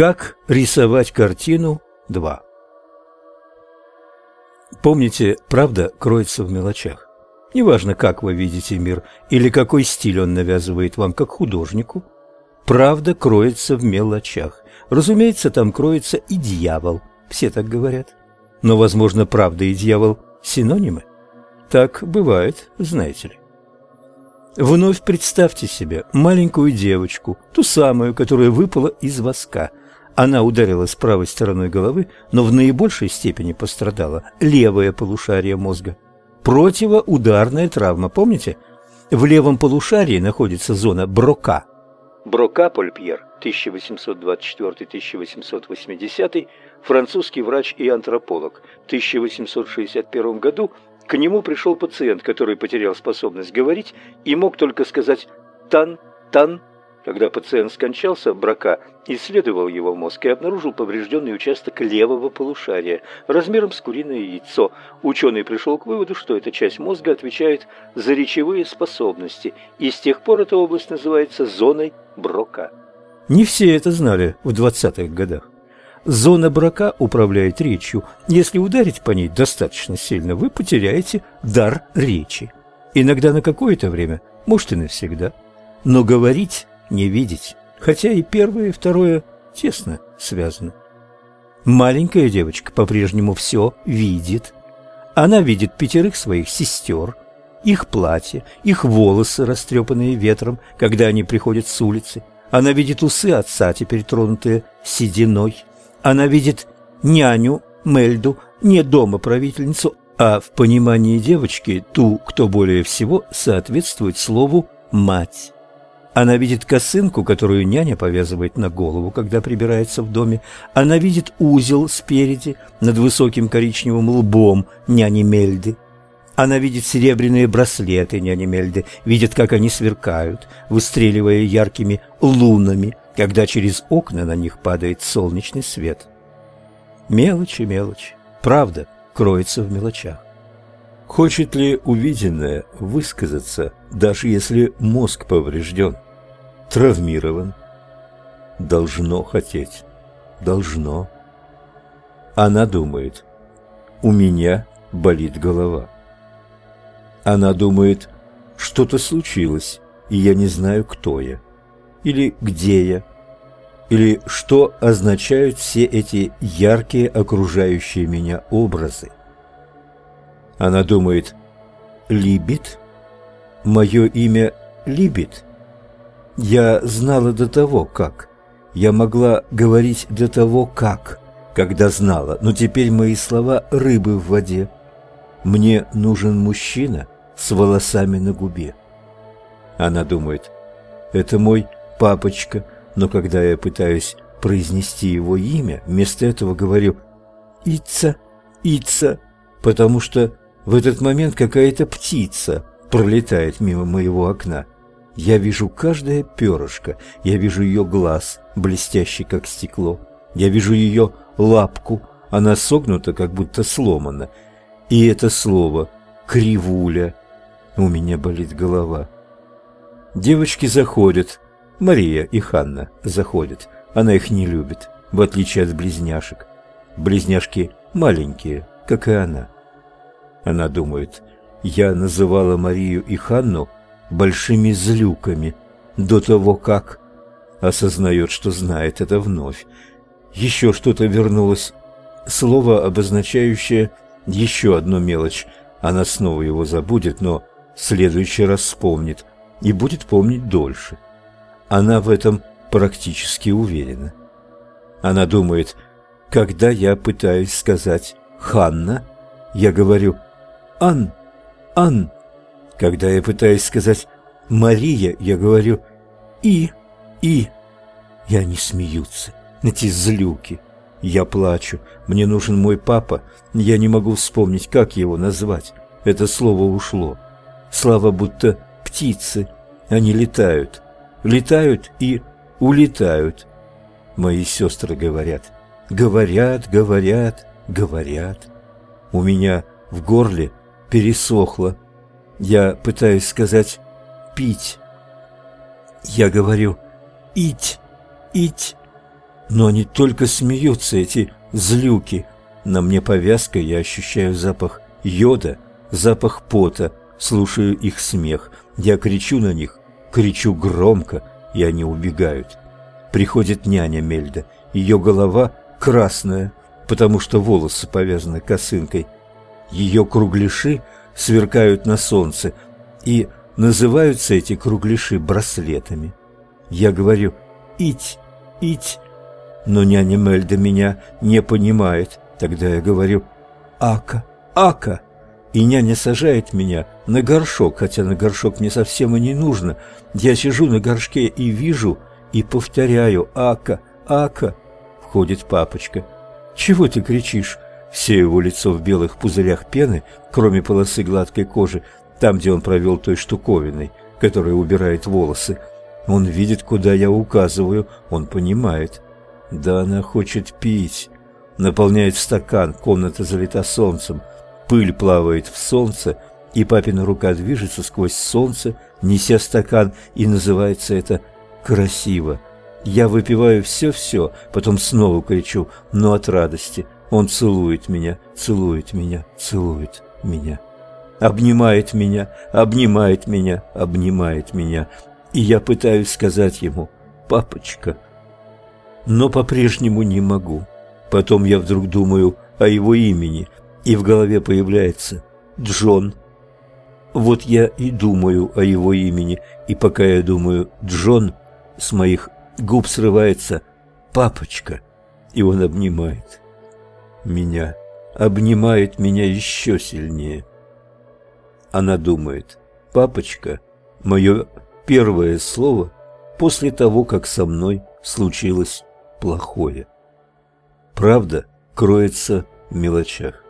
Как рисовать картину 2. Помните, правда кроется в мелочах. Неважно, как вы видите мир или какой стиль он навязывает вам как художнику, правда кроется в мелочах. Разумеется, там кроется и дьявол, все так говорят. Но, возможно, правда и дьявол – синонимы. Так бывает, знаете ли. Вновь представьте себе маленькую девочку, ту самую, которая выпала из воска. Она ударилась правой стороной головы, но в наибольшей степени пострадала левое полушарие мозга. Противоударная травма, помните? В левом полушарии находится зона Брока. Брока Польпьер, 1824-1880, французский врач и антрополог. В 1861 году к нему пришел пациент, который потерял способность говорить и мог только сказать «тан, тан». Когда пациент скончался, Брака исследовал его мозг и обнаружил поврежденный участок левого полушария размером с куриное яйцо. Ученый пришел к выводу, что эта часть мозга отвечает за речевые способности, и с тех пор эта область называется зоной Брока. Не все это знали в 20-х годах. Зона брака управляет речью. Если ударить по ней достаточно сильно, вы потеряете дар речи. Иногда на какое-то время, может и навсегда. Но говорить не видеть, хотя и первое и второе тесно связаны. Маленькая девочка по-прежнему все видит. Она видит пятерых своих сестер, их платья, их волосы, растрепанные ветром, когда они приходят с улицы. Она видит усы отца, теперь тронутые сединой. Она видит няню, Мельду, не дома правительницу, а в понимании девочки ту, кто более всего соответствует слову «мать». Она видит косынку, которую няня повязывает на голову, когда прибирается в доме. Она видит узел спереди, над высоким коричневым лбом няни Мельды. Она видит серебряные браслеты няни Мельды, видит, как они сверкают, выстреливая яркими лунами, когда через окна на них падает солнечный свет. Мелочи, мелочи. Правда кроется в мелочах. Хочет ли увиденное высказаться, даже если мозг поврежден, травмирован? Должно хотеть. Должно. Она думает, у меня болит голова. Она думает, что-то случилось, и я не знаю, кто я, или где я, или что означают все эти яркие окружающие меня образы. Она думает, Либит? Мое имя Либит? Я знала до того, как. Я могла говорить до того, как, когда знала, но теперь мои слова рыбы в воде. Мне нужен мужчина с волосами на губе. Она думает, это мой папочка, но когда я пытаюсь произнести его имя, вместо этого говорю «Ица, Ица», потому что в этот момент какая-то птица пролетает мимо моего окна. Я вижу каждое перышко, я вижу ее глаз, блестящий как стекло, я вижу ее лапку, она согнута, как будто сломана. И это слово «кривуля». У меня болит голова. Девочки заходят. Мария и Ханна заходят. Она их не любит, в отличие от близняшек. Близняшки маленькие, как и она. Она думает, я называла Марию и Ханну большими злюками до того, как... Осознает, что знает это вновь. Еще что-то вернулось. Слово, обозначающее еще одну мелочь. Она снова его забудет, но в следующий раз вспомнит и будет помнить дольше. Она в этом практически уверена. Она думает, когда я пытаюсь сказать «Ханна», я говорю Ан, Ан. Когда я пытаюсь сказать Мария, я говорю И, И. И они смеются, эти злюки. Я плачу. Мне нужен мой папа. Я не могу вспомнить, как его назвать. Это слово ушло. Слава будто птицы. Они летают. Летают и улетают. Мои сестры говорят. Говорят, говорят, говорят. У меня в горле пересохло. Я пытаюсь сказать «пить». Я говорю «ить», «ить». Но они только смеются, эти злюки. На мне повязка, я ощущаю запах йода, запах пота, слушаю их смех. Я кричу на них, кричу громко, и они убегают. Приходит няня Мельда. Ее голова красная, потому что волосы повязаны косынкой. Ее кругляши сверкают на солнце, и называются эти кругляши браслетами. Я говорю «ить, ить», но няня Мельда меня не понимает. Тогда я говорю «ака, ака». И няня сажает меня на горшок, хотя на горшок мне совсем и не нужно. Я сижу на горшке и вижу, и повторяю «Ака! Ака!» Входит папочка. «Чего ты кричишь?» Все его лицо в белых пузырях пены, кроме полосы гладкой кожи, там, где он провел той штуковиной, которая убирает волосы. Он видит, куда я указываю, он понимает. Да она хочет пить. Наполняет стакан, комната залита солнцем. Пыль плавает в солнце, и папина рука движется сквозь солнце, неся стакан, и называется это «красиво». Я выпиваю все-все, потом снова кричу, но от радости. Он целует меня, целует меня, целует меня. Обнимает меня, обнимает меня, обнимает меня. И я пытаюсь сказать ему «папочка», но по-прежнему не могу. Потом я вдруг думаю о его имени, и в голове появляется Джон. Вот я и думаю о его имени, и пока я думаю «Джон», с моих губ срывается «папочка», и он обнимает меня, обнимает меня еще сильнее. Она думает «папочка» – мое первое слово после того, как со мной случилось плохое. Правда кроется в мелочах.